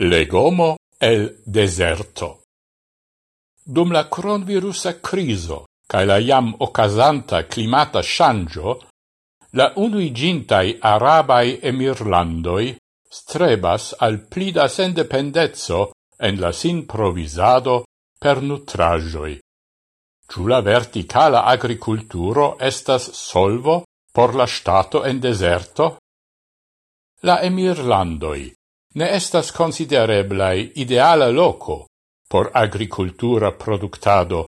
Legomo el deserto. Dum la coronavirusa criso cae la iam ocasanta climata shangio, la unuigintai arabai emirlandoi strebas al plida sendependezzo en la sin provisado per nutrajoi. Ciù la verticala agriculturo estas solvo por la stato en deserto? La emirlandoi ne estas considereblai ideala loco por agricultura productado.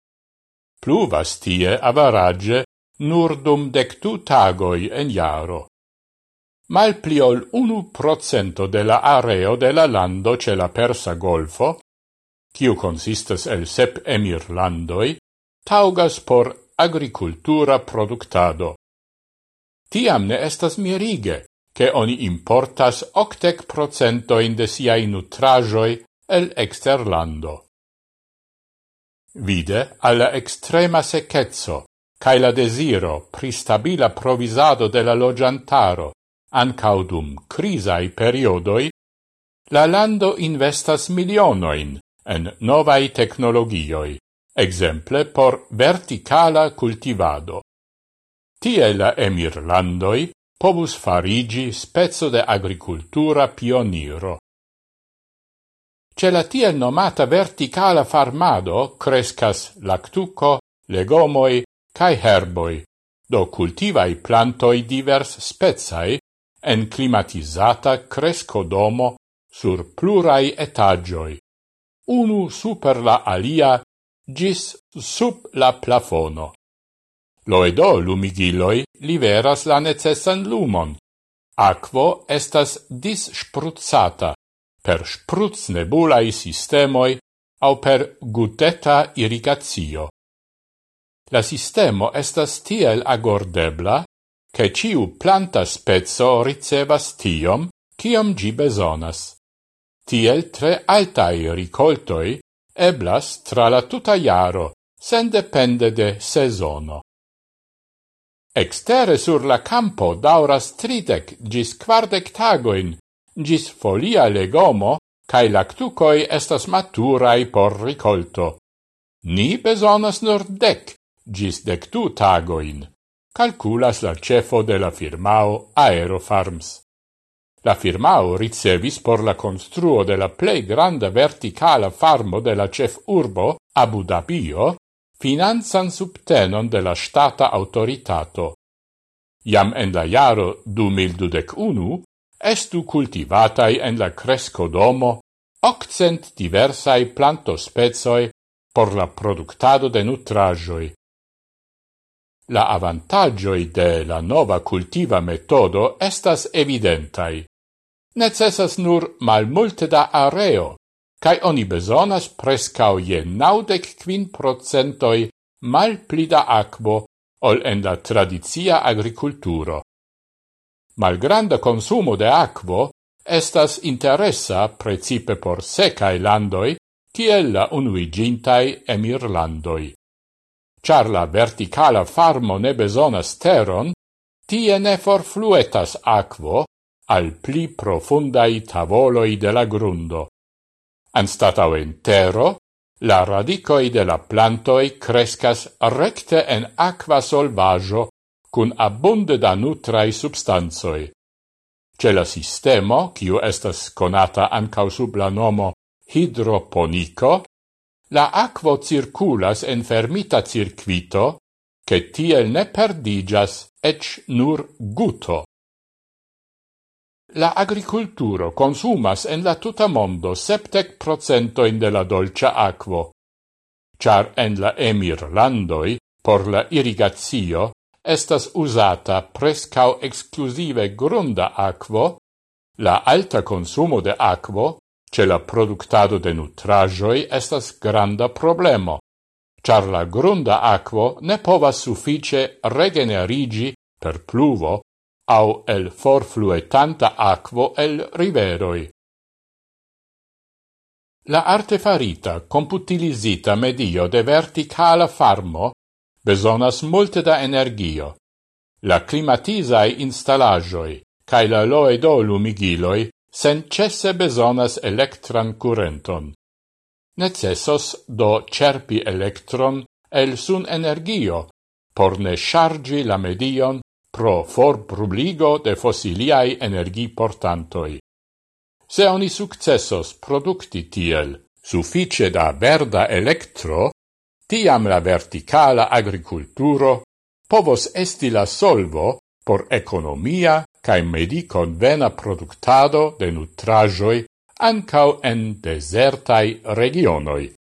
Pluvas tie avarage nur dum dectu tagoi en jaro. Mal pliol unu procento de la areo de la lando ce la Persa Golfo, kiu consistas el sep emir landoi, taugas por agricultura productado. Tiam ne estas mirige, che oni importas octec procento in de siai nutrajoi el exterlando. Vide alla extrema secezzo, cae la desiro pri stabila provisado de la logiantaro, ancaudum crisai periodoi, la lando investas milionoin en novai technologioi, exemple por verticala cultivado. Tie la emirlandoi povus farigi spezzo de agricultura pioniro. Ce la tiel nomata verticala farmado crescas lactuco, legomoi, cae herboi, do cultivai plantoi divers spezai en climatizata crescodomo sur plurai etagioi, unu super la alia gis sub la plafono. Loedo lumigiloi liveras la necessan lumon. Aquo estas disspruzzata per spruznebulai sistemoi au per guteta irrigatio. La sistemo estas tiel agordebla, che ciu planta spezzo ricevas tiom, ciom gi besonas. Tiel tre altai ricoltoi eblas tra la tuta iaro, sen depende de sezono. Extere sur la campo dauras tridec gis quardec tagoin, gis folia legomo, cae lactucoi estas maturai por ricolto. Ni besonas nur dec, gis dectu tagoin, calculas la cefo de la firmao Aerofarms. La firmao ricevis por la construo de la plei granda verticala farmo de la cef urbo, Abu Dhabio, finanzan subtenon de la stata autoritato. Iam en la jaro 2021 estu cultivatai en la crescodomo occent diversai plantospezoi por la productado de nutrajoi. La avantagioi de la nova cultiva metodo estas evidentai. Necessas nur mal multe da areo cae oni besonas prescao je naudec quin procentoi mal plida aquo ol en la tradizia agriculturo. Malgranda consumo de aquo estas interessa precipe por secae landoi, kiel la unuigintai emirlandoi. Char la verticala farmo ne besonas teron, tie ne forfluetas aquo al pli profundai tavoloi de la grundo. Anstatau in tero, la radicoi de la plantoi crescas recte en aqua solvaggio cun abunde da nutrai substanzoi. Ce la sistemo, quiu estas conata ancau sub la nomo hidroponico, la aquo circulas en fermita circuito, che tiel ne perdigas ec nur guto. La agriculturo consumas en la tuta mondo septec procentoin de la dolcia aquo. Char en la emirlandoi, por la irrigazio, estas usata prescau exclusive grunda aquo, la alta consumo de aquo, ce la productado de nutrajoi estas granda problemo, char la grunda aquo ne povas suffice regenerigi per pluvo au el forfluetanta aquo el riveroi. La artefarita computilisita medio de verticala farmo besonas multe da energio. La climatisae installagioi, cae la loedo lumigiloi sen cesse besonas electran curenton. Necessos do cerpi electron el sun energio por ne chargi la medion pro for forprubligo de fossiliai energiportantoi. Se oni successos producti tiel suffice da verda electro, tiam la verticala agriculturo povos esti la solvo por economia cae medi convena productado de nutrajoi ancau en desertai regionoi.